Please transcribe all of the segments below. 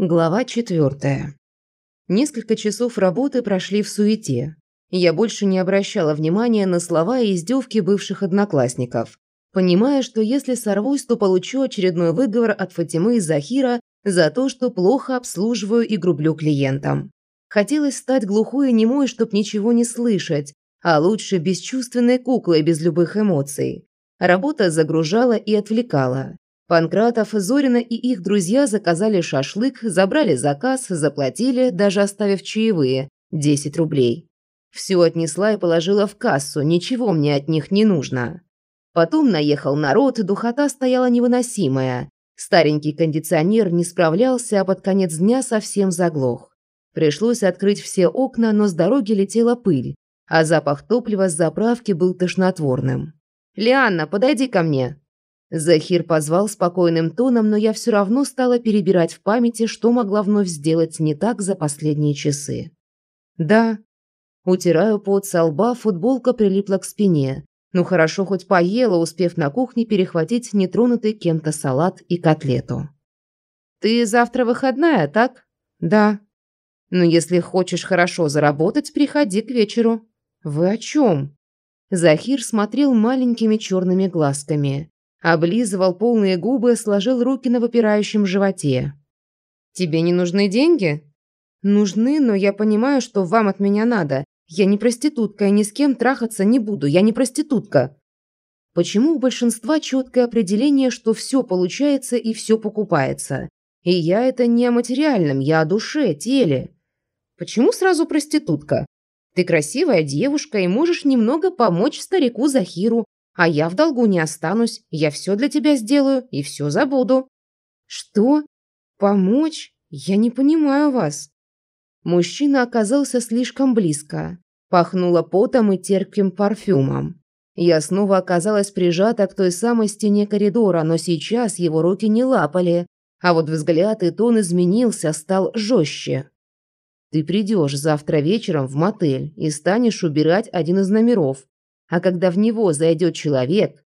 Глава четвертая. Несколько часов работы прошли в суете. Я больше не обращала внимания на слова и издевки бывших одноклассников, понимая, что если сорвусь, то получу очередной выговор от Фатимы и Захира за то, что плохо обслуживаю и грублю клиентам. Хотелось стать глухой и немой, чтоб ничего не слышать, а лучше бесчувственной куклой без любых эмоций. Работа загружала и отвлекала. Панкратов, Зорина и их друзья заказали шашлык, забрали заказ, заплатили, даже оставив чаевые – 10 рублей. Все отнесла и положила в кассу, ничего мне от них не нужно. Потом наехал народ, духота стояла невыносимая. Старенький кондиционер не справлялся, а под конец дня совсем заглох. Пришлось открыть все окна, но с дороги летела пыль, а запах топлива с заправки был тошнотворным. «Лианна, подойди ко мне!» Захир позвал спокойным тоном, но я все равно стала перебирать в памяти, что могла вновь сделать не так за последние часы. Да, утираю пот со лба, футболка прилипла к спине. Ну хорошо, хоть поела, успев на кухне перехватить нетронутый кем-то салат и котлету. «Ты завтра выходная, так?» «Да». «Ну, если хочешь хорошо заработать, приходи к вечеру». «Вы о чем?» Захир смотрел маленькими черными глазками. Облизывал полные губы, сложил руки на выпирающем животе. «Тебе не нужны деньги?» «Нужны, но я понимаю, что вам от меня надо. Я не проститутка и ни с кем трахаться не буду. Я не проститутка». Почему у большинства четкое определение, что все получается и все покупается? И я это не о материальном, я о душе, теле. Почему сразу проститутка? Ты красивая девушка и можешь немного помочь старику Захиру, а я в долгу не останусь, я все для тебя сделаю и все забуду». «Что? Помочь? Я не понимаю вас». Мужчина оказался слишком близко. Пахнуло потом и терпким парфюмом. Я снова оказалась прижата к той самой стене коридора, но сейчас его руки не лапали, а вот взгляд и тон изменился, стал жестче. «Ты придешь завтра вечером в мотель и станешь убирать один из номеров. А когда в него зайдет человек,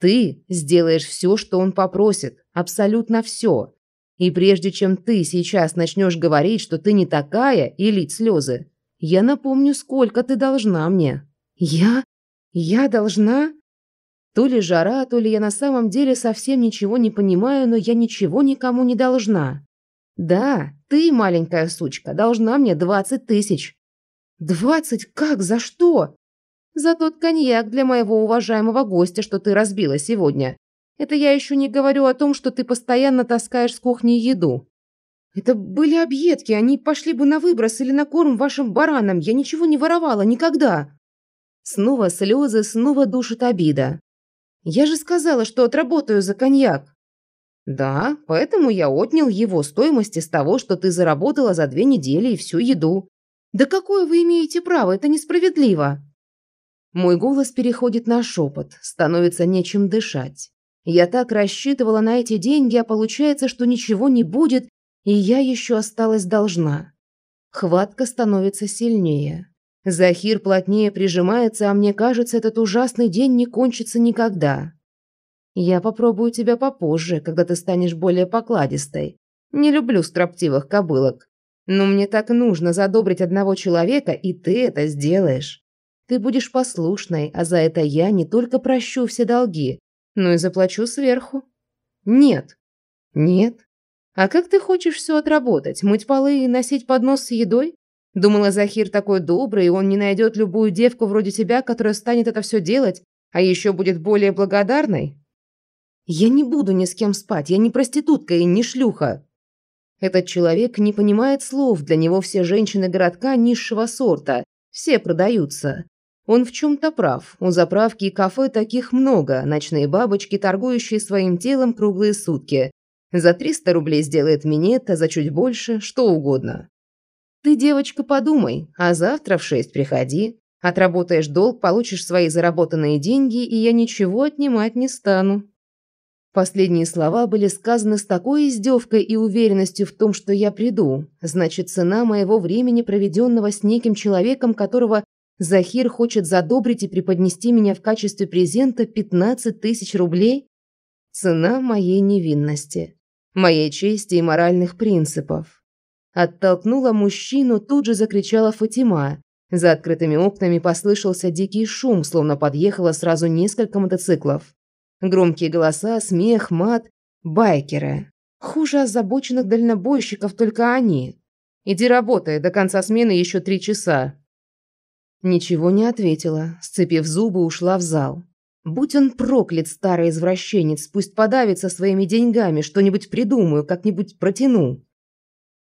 ты сделаешь все, что он попросит, абсолютно все. И прежде чем ты сейчас начнешь говорить, что ты не такая и лить слезы, я напомню, сколько ты должна мне. Я? Я должна? То ли жара, то ли я на самом деле совсем ничего не понимаю, но я ничего никому не должна. Да, ты, маленькая сучка, должна мне двадцать тысяч. Двадцать? Как? За что? За тот коньяк для моего уважаемого гостя, что ты разбила сегодня. Это я еще не говорю о том, что ты постоянно таскаешь с кухни еду. Это были объедки, они пошли бы на выброс или на корм вашим баранам. Я ничего не воровала никогда. Снова слезы, снова душит обида. Я же сказала, что отработаю за коньяк. Да, поэтому я отнял его стоимость из того, что ты заработала за две недели и всю еду. Да какое вы имеете право? Это несправедливо. Мой голос переходит на шепот, становится нечем дышать. Я так рассчитывала на эти деньги, а получается, что ничего не будет, и я еще осталась должна. Хватка становится сильнее. Захир плотнее прижимается, а мне кажется, этот ужасный день не кончится никогда. Я попробую тебя попозже, когда ты станешь более покладистой. Не люблю строптивых кобылок. Но мне так нужно задобрить одного человека, и ты это сделаешь. Ты будешь послушной, а за это я не только прощу все долги, но и заплачу сверху. Нет. Нет. А как ты хочешь все отработать? Мыть полы и носить поднос с едой? Думала, Захир такой добрый, и он не найдет любую девку вроде тебя, которая станет это все делать, а еще будет более благодарной? Я не буду ни с кем спать, я не проститутка и не шлюха. Этот человек не понимает слов, для него все женщины городка низшего сорта, все продаются. Он в чем-то прав. У заправки и кафе таких много. Ночные бабочки, торгующие своим телом круглые сутки. За 300 рублей сделает минет, а за чуть больше – что угодно. Ты, девочка, подумай, а завтра в шесть приходи. Отработаешь долг, получишь свои заработанные деньги, и я ничего отнимать не стану. Последние слова были сказаны с такой издевкой и уверенностью в том, что я приду. Значит, цена моего времени, проведенного с неким человеком, которого Захир хочет задобрить и преподнести меня в качестве презента 15 тысяч рублей? Цена моей невинности. моей чести и моральных принципов. Оттолкнула мужчину, тут же закричала Фатима. За открытыми окнами послышался дикий шум, словно подъехало сразу несколько мотоциклов. Громкие голоса, смех, мат, байкеры. Хуже озабоченных дальнобойщиков только они. Иди работай, до конца смены еще три часа. Ничего не ответила, сцепив зубы, ушла в зал. Будь он проклят, старый извращенец, пусть подавится своими деньгами, что-нибудь придумаю, как-нибудь протяну.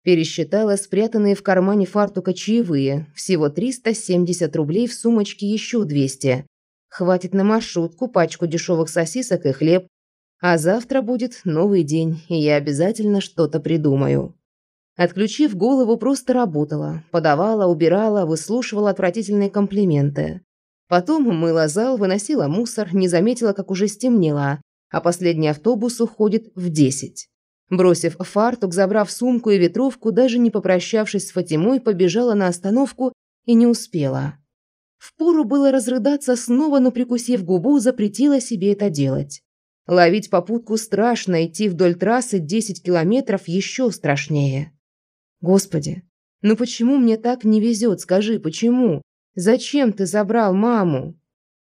Пересчитала спрятанные в кармане фартука чаевые, всего 370 рублей в сумочке еще 200. Хватит на маршрутку, пачку дешевых сосисок и хлеб. А завтра будет новый день, и я обязательно что-то придумаю. Отключив голову, просто работала. Подавала, убирала, выслушивала отвратительные комплименты. Потом мыла зал, выносила мусор, не заметила, как уже стемнело, а последний автобус уходит в десять. Бросив фартук, забрав сумку и ветровку, даже не попрощавшись с Фатимой, побежала на остановку и не успела. Впору было разрыдаться снова, но, прикусив губу, запретила себе это делать. Ловить попутку страшно, идти вдоль трассы 10 километров еще страшнее. Господи, ну почему мне так не везет, скажи, почему? Зачем ты забрал маму?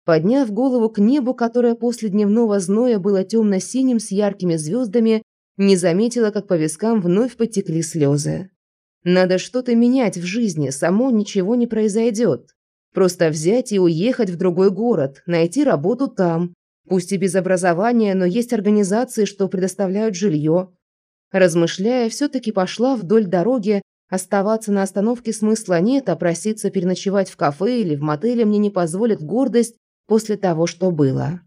Подняв голову к небу, которое после дневного зноя было темно-синим с яркими звездами, не заметила, как по вискам вновь потекли слезы. Надо что-то менять в жизни, само ничего не произойдет. Просто взять и уехать в другой город, найти работу там. Пусть и без образования, но есть организации, что предоставляют жилье. Размышляя, все-таки пошла вдоль дороги. Оставаться на остановке смысла нет, а проситься переночевать в кафе или в мотеле мне не позволит гордость после того, что было.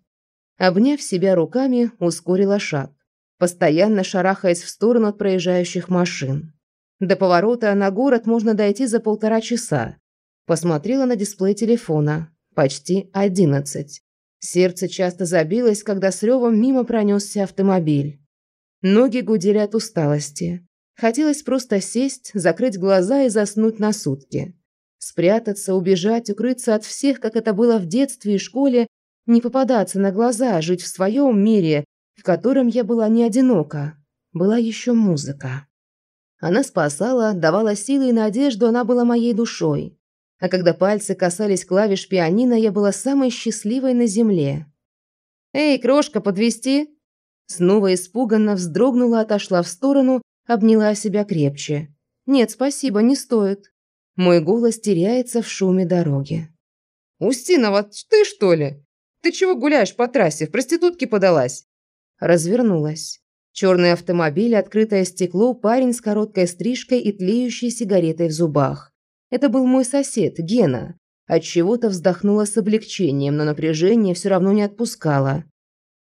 Обняв себя руками, ускорила шаг, постоянно шарахаясь в сторону от проезжающих машин. До поворота на город можно дойти за полтора часа. Посмотрела на дисплей телефона. Почти одиннадцать. Сердце часто забилось, когда с ревом мимо пронесся автомобиль. Ноги гудели от усталости. Хотелось просто сесть, закрыть глаза и заснуть на сутки. Спрятаться, убежать, укрыться от всех, как это было в детстве и школе, не попадаться на глаза, жить в своем мире, в котором я была не одинока. Была еще музыка. Она спасала, давала силы и надежду, она была моей душой. А когда пальцы касались клавиш пианино, я была самой счастливой на земле. «Эй, крошка, подвести? Снова испуганно вздрогнула, отошла в сторону, обняла себя крепче. «Нет, спасибо, не стоит». Мой голос теряется в шуме дороги. «Устинова, ты что ли? Ты чего гуляешь по трассе? В проститутке подалась?» Развернулась. Черный автомобиль, открытое стекло, парень с короткой стрижкой и тлеющей сигаретой в зубах. Это был мой сосед, Гена. От чего то вздохнула с облегчением, но напряжение все равно не отпускало.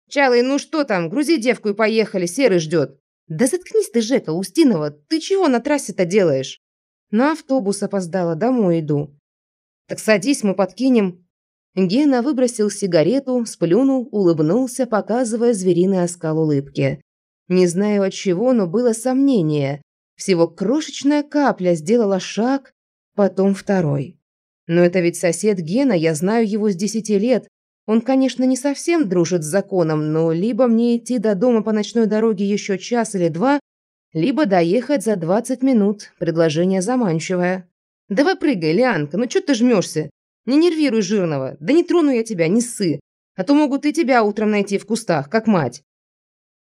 «Чалый, ну что там? Грузи девку и поехали, Серый ждет». «Да заткнись ты, Жека, Устинова, ты чего на трассе-то делаешь?» «На автобус опоздала, домой иду». «Так садись, мы подкинем». Гена выбросил сигарету, сплюнул, улыбнулся, показывая звериный оскал улыбки. Не знаю от чего, но было сомнение. Всего крошечная капля сделала шаг, потом второй. Но это ведь сосед Гена, я знаю его с десяти лет, он, конечно, не совсем дружит с законом, но либо мне идти до дома по ночной дороге еще час или два, либо доехать за 20 минут. Предложение заманчивое. Давай прыгай, Лианка, ну что ты жмешься? Не нервируй жирного. Да не трону я тебя, не ссы. А то могут и тебя утром найти в кустах, как мать.